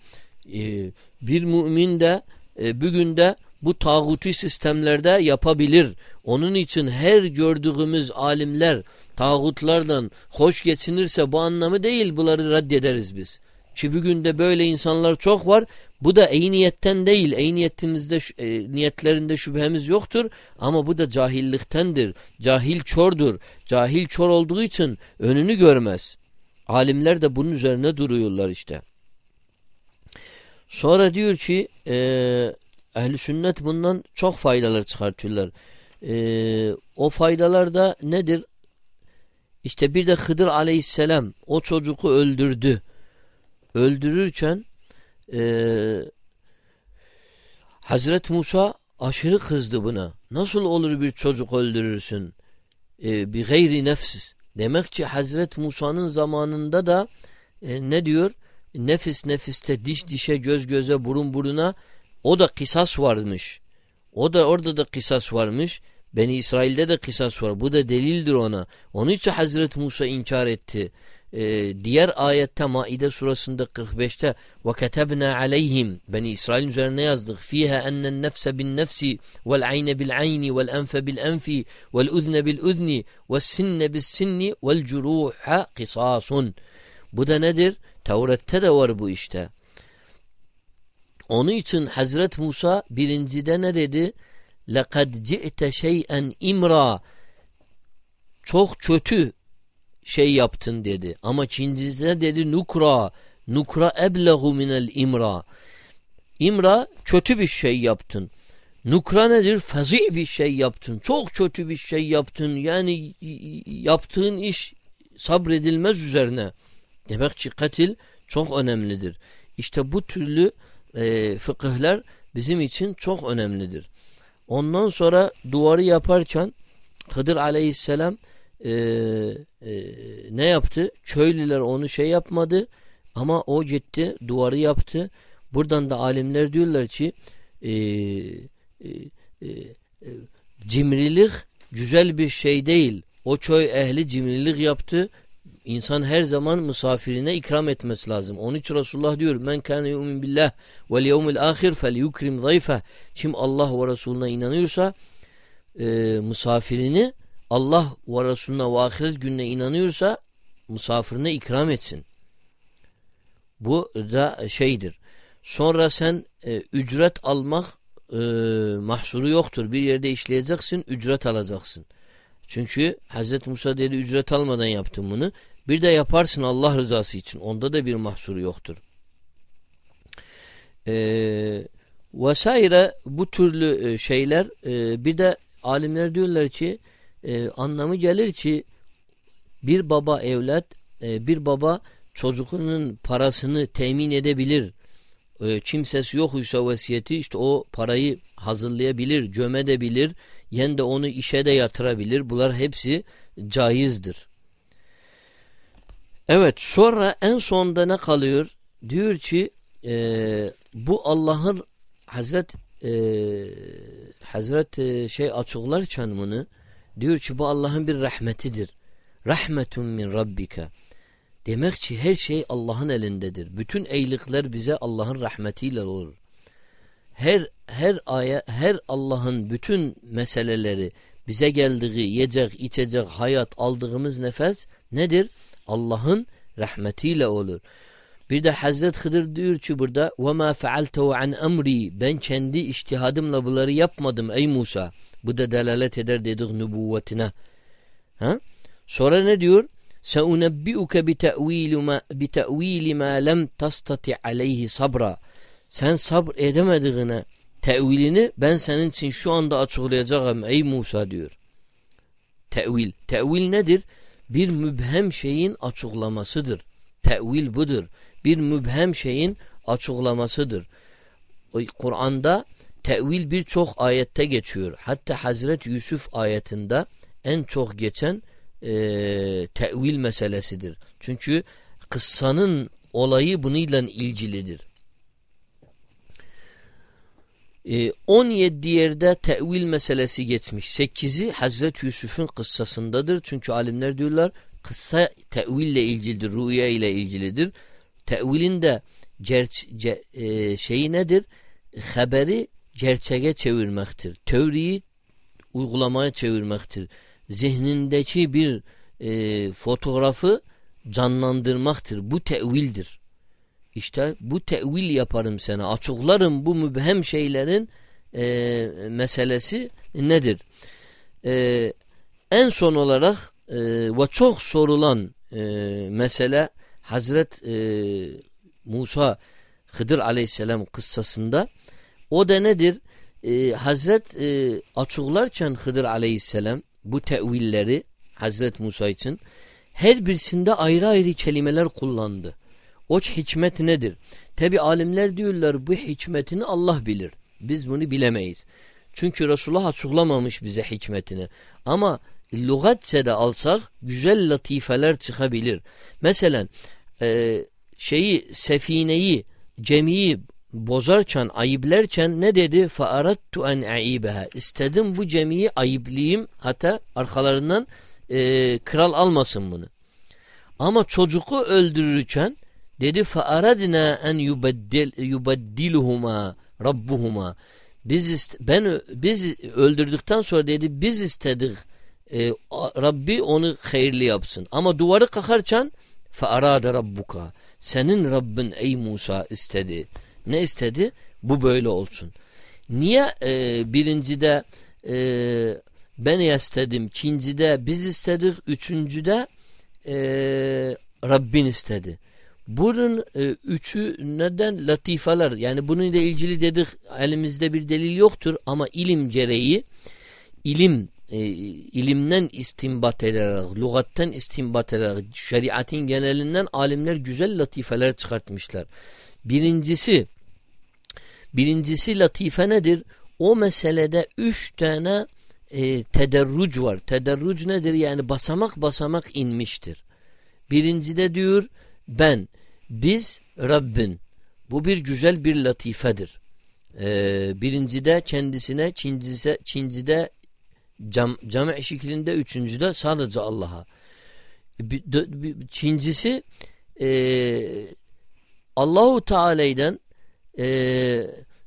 E, bir mümin de e, bugün de bu tağuti sistemlerde yapabilir. Onun için her gördüğümüz alimler tağutlardan hoş geçinirse bu anlamı değil bunları reddederiz biz. Ki bugün de böyle insanlar çok var. Bu da iyi niyetten değil. İyi niyetinizde, e, niyetlerinde şüphemiz yoktur. Ama bu da cahilliktendir. Cahil çordur. Cahil çor olduğu için önünü görmez. Alimler de bunun üzerine duruyorlar işte. Sonra diyor ki e, ehli sünnet bundan çok faydalar çıkartıyorlar. E, o faydalar da nedir? İşte bir de Hıdır aleyhisselam o çocuğu öldürdü. Öldürürken e, Hazret Musa aşırı kızdı buna. Nasıl olur bir çocuk öldürürsün? E, bir gayri nefsiz. Demek ki Hazret Musa'nın zamanında da e, ne diyor? Nefis nefiste, diş dişe, göz göze, burun buruna o da kısas varmış. O da orada da kısas varmış. Beni İsrail'de de kısas var. Bu da delildir ona. Onun için Hazret Musa inkar etti e, diğer ayette Maide surasında 45'te ve ketebna aleyhim Beni İsrail üzerine yazdık. Fiha ennen nefse bin nefsi vel ayne bil ayni vel enfe bil enfi vel udne bil udni ve sinne bis sinni vel curuha kısasun. Bu da nedir? Tevret'te de var bu işte. Onun için Hazret Musa birincide ne dedi? لَقَدْ جِئْتَ شَيْئًا imra Çok kötü şey yaptın dedi. Ama Çincizler dedi nukra. Nukra eblehu minel imra. İmra kötü bir şey yaptın. Nukra nedir? Fazi bir şey yaptın. Çok kötü bir şey yaptın. Yani yaptığın iş sabredilmez üzerine. Demek ki katil çok önemlidir. İşte bu türlü e, fıkıhlar bizim için çok önemlidir. Ondan sonra duvarı yaparken Hıdır aleyhisselam e, e, ne yaptı? Köylüler onu şey yapmadı ama o gitti duvarı yaptı. Buradan da alimler diyorlar ki e, e, e, e, cimrilik güzel bir şey değil. O köy ehli cimrilik yaptı. İnsan her zaman misafirine ikram etmesi lazım. Onun için Resulullah diyor men kâne yu'min billah vel yevmil ahir fel yukrim zayfeh. Kim Allah ve Resulüne inanıyorsa e, misafirini Allah ve Resulüne ve ahiret gününe inanıyorsa misafirine ikram etsin. Bu da şeydir. Sonra sen e, ücret almak e, mahsuru yoktur. Bir yerde işleyeceksin, ücret alacaksın. Çünkü Hz. Musa dedi ücret almadan yaptım bunu. Bir de Allah rızası için. Onda da bir mahsuru yoktur. Ee, vesaire bu türlü e, şeyler e, bir de alimler diyorlar ki e, anlamı gelir ki bir baba evlat e, bir baba çocuğunun parasını temin edebilir. E, kimsesi yoksa vesiyeti işte o parayı hazırlayabilir, gömedebilir, yen de onu işe de yatırabilir. Bunlar hepsi caizdir. Evet sonra en sonda ne kalıyor? Diyor ki e, bu Allah'ın Hazret e, Hazret e, şey açıklarken bunu diyor ki bu Allah'ın bir rahmetidir. Rahmetun min rabbika. Demek ki her şey Allah'ın elindedir. Bütün eylikler bize Allah'ın rahmetiyle olur. Her her aya her Allah'ın bütün meseleleri bize geldiği yiyecek, içecek, hayat aldığımız nefes nedir? Allah'ın rahmetiyle olur. Bir de Hazret Hıdır diyor ki burada وَمَا فَعَلْتَهُ an emri Ben kendi iştihadımla bunları yapmadım ey Musa. Bu da delalet eder dedik nübüvvetine. Ha? Sonra ne diyor? سَاُنَبِّئُكَ بِتَأْوِيلِ مَا, بِتَأْوِيلِ مَا لَمْ تَسْتَطِعْ عَلَيْهِ sabra. Sen sabr edemediğine tevilini ben senin için şu anda açıklayacağım ey Musa diyor. Tevil. Tevil nedir? Bir mübhem şeyin açıklamasıdır. Tevil budur. Bir mübhem şeyin açıklamasıdır. Kur'an'da tevil birçok ayette geçiyor. Hatta Hazret Yusuf ayetinde en çok geçen e, tevil meselesidir. Çünkü kıssanın olayı bununla ilgilidir. E, 17 yerde tevil meselesi geçmiş. 8'i Hazreti Yusuf'un kıssasındadır. Çünkü alimler diyorlar kıssa teville ilgilidir, rüya ile ilgilidir. Tevilin de cerç, ce, e, şeyi nedir? Haberi gerçeğe çevirmektir. Teoriyi uygulamaya çevirmektir zihnindeki bir e, fotoğrafı canlandırmaktır. Bu tevildir. İşte bu tevil yaparım sana. Açıklarım bu mübhem şeylerin e, meselesi nedir? E, en son olarak e, ve çok sorulan e, mesele Hazret e, Musa Hıdır aleyhisselam kıssasında o da nedir? E, Hazret e, açıklarken Hıdır aleyhisselam bu tevilleri Hazret Musa için her birisinde ayrı ayrı kelimeler kullandı. O hikmet nedir? Tabi alimler diyorlar bu hikmetini Allah bilir. Biz bunu bilemeyiz. Çünkü Resulullah açıklamamış bize hikmetini. Ama lügatse de alsak güzel latifeler çıkabilir. Mesela e, şeyi sefineyi cemiyi bozarken ayıplerken ne dedi? Faarattu en aibeha. İstedim bu cemiyi ayıplıyım hatta arkalarından e, kral almasın bunu. Ama çocuğu öldürürken dedi فَاَرَدْنَا en yubeddiluhuma rabbuhuma. Biz ben biz öldürdükten sonra dedi biz istedik e, Rabbi onu hayırlı yapsın. Ama duvarı kakarken فَاَرَادَ rabbuka. Senin Rabbin ey Musa istedi. Ne istedi? Bu böyle olsun. Niye e, birincide e, ben istedim, ikincide biz istedik, üçüncüde e, Rabbin istedi. Bunun e, üçü neden latifeler yani bununla ilgili dedik elimizde bir delil yoktur ama ilim gereği ilim e, ilimden istinbat ederek, lügatten istinbat ederek, şeriatın genelinden alimler güzel latifeler çıkartmışlar. Birincisi Birincisi latife nedir? O meselede üç tane e, tederruc var. Tederruc nedir? Yani basamak basamak inmiştir. Birincide diyor ben, biz, Rabbin. Bu bir güzel bir latifedir. Ee, birincide kendisine, çincise, çincide cam, cami şeklinde, üçüncüde sadece Allah'a. Çincisi e, Allahu Teala'dan e,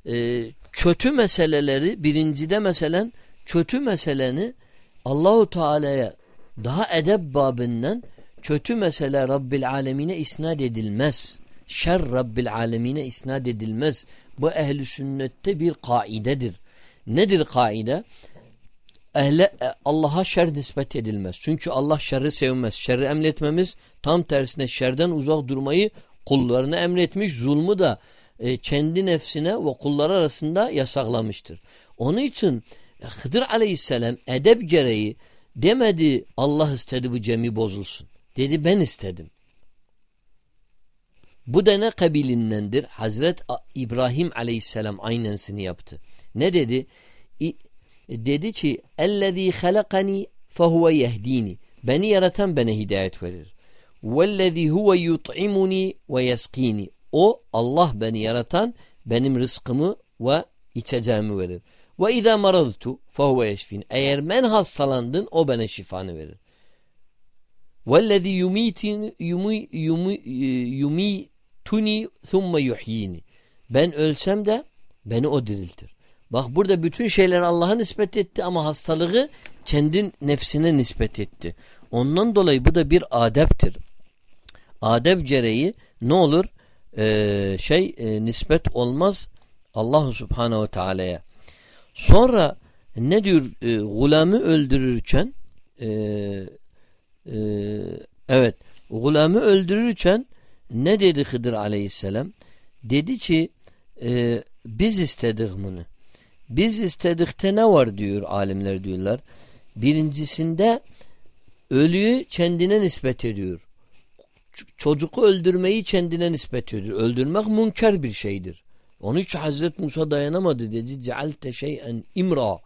e, kötü meseleleri birincide meselen kötü meseleni Allahu Teala'ya daha edeb babından kötü mesele Rabbil Alemine isnat edilmez. Şer Rabbil Alemine isnat edilmez. Bu ehli sünnette bir kaidedir. Nedir kaide? ehle e, Allah'a şer nispet edilmez. Çünkü Allah şerri sevmez. Şerri emretmemiz tam tersine şerden uzak durmayı kullarına emretmiş. Zulmü da e, kendi nefsine ve kullar arasında yasaklamıştır. Onun için Hıdır aleyhisselam edep gereği demedi Allah istedi bu cemi bozulsun. Dedi ben istedim. Bu da ne kabilindendir? Hazret İbrahim aleyhisselam aynensini yaptı. Ne dedi? İ, dedi ki اَلَّذ۪ي خَلَقَنِي فَهُوَ يَهْد۪ينِ Beni yaratan bana hidayet verir. وَالَّذ۪ي هُوَ يُطْعِمُنِي وَيَسْق۪ينِ O Allah beni yaratan benim rızkımı ve içeceğimi verir. Ve izâ maradtu fehuve yeşfin. Eğer ben hastalandın o bana şifanı verir. Yumitini yumituni thumme yuhyini. Ben ölsem de beni o diriltir. Bak burada bütün şeyler Allah'a nispet etti ama hastalığı kendi nefsine nispet etti. Ondan dolayı bu da bir adeptir. Adep gereği ne olur? Ee, şey e, nispet olmaz Allah Subhanahu Teala'ya. Sonra ne diyor e, gulamı öldürürken e, e, evet gulamı öldürürken ne dedi Hıdır aleyhisselam? Dedi ki e, biz istedik bunu. Biz istedikte ne var diyor alimler diyorlar. Birincisinde ölüyü kendine nispet ediyor. Çocuğu öldürmeyi kendine nispet ediyor. Öldürmek münker bir şeydir. Onun için Hazreti Musa dayanamadı dedi. Cealte şeyen imra.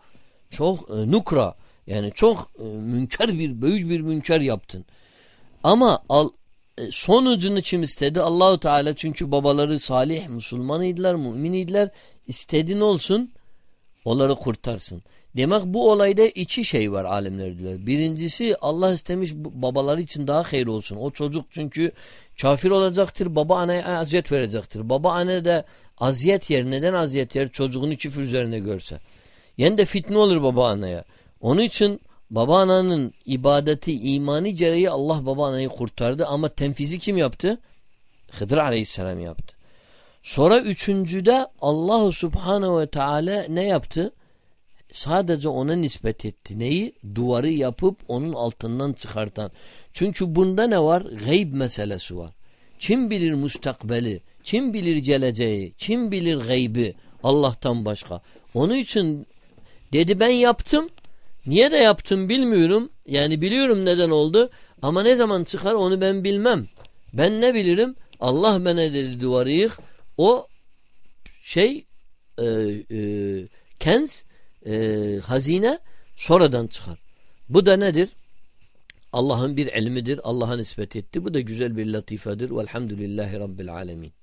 Çok e, nukra. Yani çok e, münker bir, büyük bir münker yaptın. Ama al, e, sonucunu kim istedi? Allahu Teala çünkü babaları salih, Müslümanıydılar, müminiydiler. İstediğin olsun, onları kurtarsın. Demek bu olayda iki şey var alimler diyor. Birincisi Allah istemiş babaları için daha hayır olsun. O çocuk çünkü kafir olacaktır, baba anaya aziyet verecektir. Baba anne de aziyet yer. Neden aziyet yer? Çocuğunu küfür üzerine görse. Yani de fitne olur baba anaya. Onun için baba ananın ibadeti, imani gereği Allah baba anayı kurtardı ama tenfizi kim yaptı? Hıdır aleyhisselam yaptı. Sonra üçüncüde Allahu Subhanahu ve Teala ne yaptı? Sadece ona nispet etti. Neyi? Duvarı yapıp onun altından çıkartan. Çünkü bunda ne var? Gayb meselesi var. Kim bilir mustakbeli? Kim bilir geleceği? Kim bilir gaybi? Allah'tan başka. Onun için dedi ben yaptım. Niye de yaptım bilmiyorum. Yani biliyorum neden oldu. Ama ne zaman çıkar onu ben bilmem. Ben ne bilirim? Allah bana dedi duvarı yık. O şey e, e, kens e, hazine sonradan çıkar. Bu da nedir? Allah'ın bir ilmidir. Allah'a nispet etti. Bu da güzel bir latifedir. Velhamdülillahi Rabbil alemin.